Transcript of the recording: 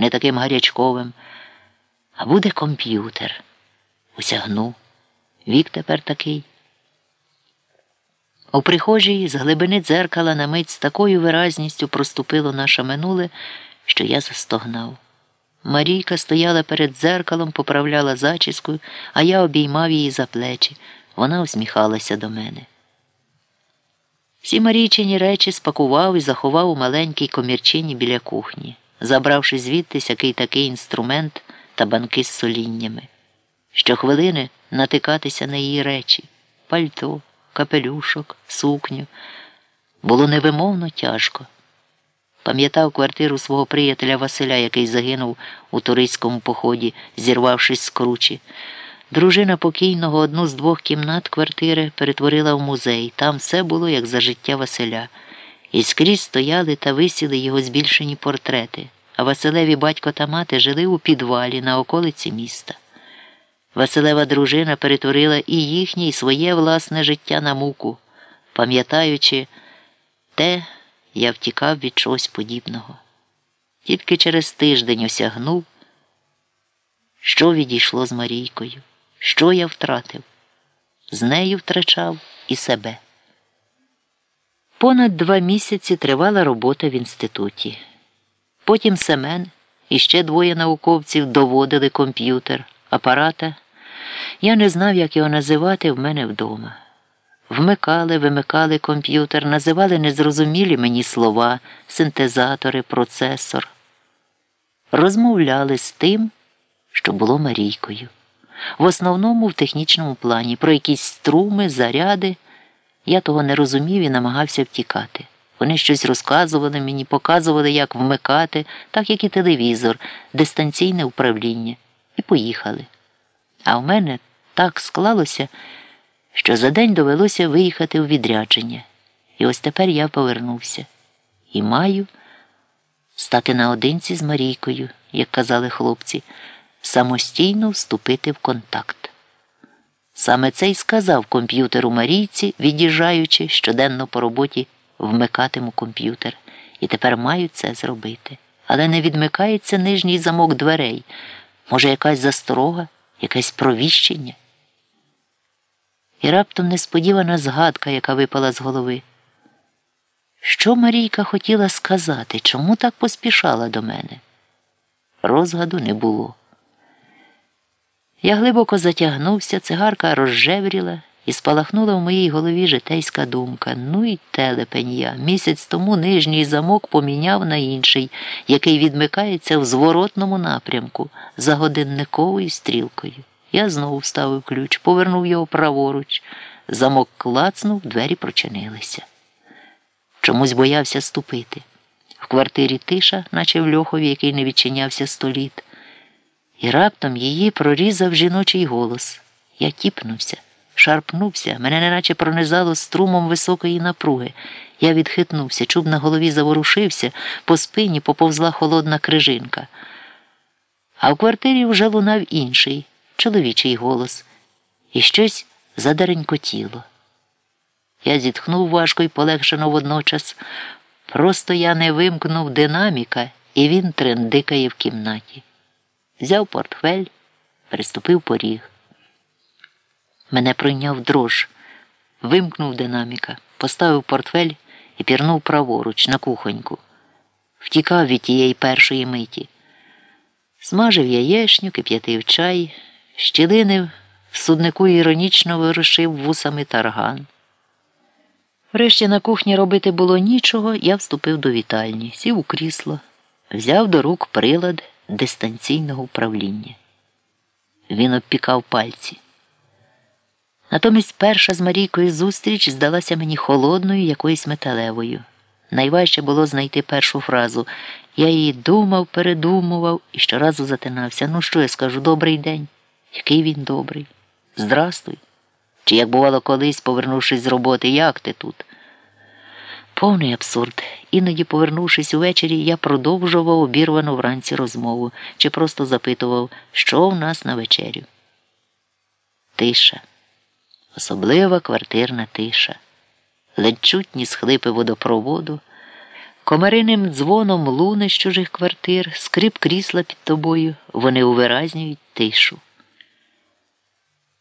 не таким гарячковим, а буде комп'ютер. Усягну. Вік тепер такий. У прихожій з глибини дзеркала на мить з такою виразністю проступило наше минуле, що я застогнав. Марійка стояла перед дзеркалом, поправляла зачіску, а я обіймав її за плечі. Вона усміхалася до мене. Всі Марійчині речі спакував і заховав у маленькій комірчині біля кухні, забравши звідтись який такий інструмент та банки з соліннями. Щохвилини натикатися на її речі пальто, капелюшок, сукню. Було невимовно тяжко. Пам'ятав квартиру свого приятеля Василя, який загинув у турицькому поході, зірвавшись з кручі. Дружина покійного одну з двох кімнат квартири перетворила в музей. Там все було, як за життя Василя. І скрізь стояли та висіли його збільшені портрети, Василеві батько та мати жили у підвалі на околиці міста. Василева дружина перетворила і їхнє, і своє власне життя на муку, пам'ятаючи те, я втікав від чогось подібного. Тільки через тиждень осягнув, що відійшло з Марійкою, що я втратив. З нею втрачав і себе. Понад два місяці тривала робота в інституті. Потім Семен і ще двоє науковців доводили комп'ютер, апарата. Я не знав, як його називати в мене вдома. Вмикали, вимикали комп'ютер, називали незрозумілі мені слова, синтезатори, процесор. Розмовляли з тим, що було Марійкою. В основному в технічному плані про якісь струми, заряди. Я того не розумів і намагався втікати. Вони щось розказували мені, показували, як вмикати, так як і телевізор, дистанційне управління, і поїхали. А в мене так склалося, що за день довелося виїхати у відрядження. І ось тепер я повернувся і маю стати наодинці з Марійкою, як казали хлопці, самостійно вступити в контакт. Саме це й сказав комп'ютеру Марійці, від'їжджаючи щоденно по роботі вмикатиму комп'ютер. І тепер маю це зробити. Але не відмикається нижній замок дверей. Може, якась засторога, якесь провіщення. І раптом несподівана згадка, яка випала з голови. Що Марійка хотіла сказати, чому так поспішала до мене? Розгаду не було. Я глибоко затягнувся, цигарка розжевріла і спалахнула в моїй голові житейська думка. Ну й телепень я. Місяць тому нижній замок поміняв на інший, який відмикається в зворотному напрямку за годинниковою стрілкою. Я знову вставив ключ, повернув його праворуч. Замок клацнув, двері прочинилися. Чомусь боявся ступити. В квартирі тиша, наче в льохові, який не відчинявся століт. І раптом її прорізав жіночий голос. Я тіпнувся, шарпнувся, мене неначе пронизало струмом високої напруги. Я відхитнувся, чуб на голові заворушився, по спині поповзла холодна крижинка. А в квартирі вже лунав інший чоловічий голос, і щось задаренькотіло. Я зітхнув важко і полегшено водночас. Просто я не вимкнув динаміка, і він трендикає в кімнаті. Взяв портфель, переступив поріг. Мене пройняв дрож, вимкнув динаміка, поставив портфель і пірнув праворуч на кухоньку. Втікав від тієї першої миті. Смажив яєшню, кип'ятив чай, щілинив, в суднику іронічно вирушив вусами тарган. Врешті на кухні робити було нічого, я вступив до вітальні, сів у крісло, взяв до рук прилад дистанційного управління. Він обпікав пальці. Натомість перша з Марійкою зустріч здалася мені холодною якоюсь металевою. Найважче було знайти першу фразу. Я її думав, передумував і щоразу затинався. Ну, що я скажу, добрий день. Який він добрий. Здрастуй. Чи як бувало колись, повернувшись з роботи, як ти тут? Повний абсурд. Іноді, повернувшись увечері, я продовжував обірвану вранці розмову чи просто запитував, що в нас на вечерю. Тиша, особлива квартирна тиша, ледь чутні схлипи водопроводу. Комариним дзвоном луни з чужих квартир, скрип крісла під тобою, вони увиразнюють тишу.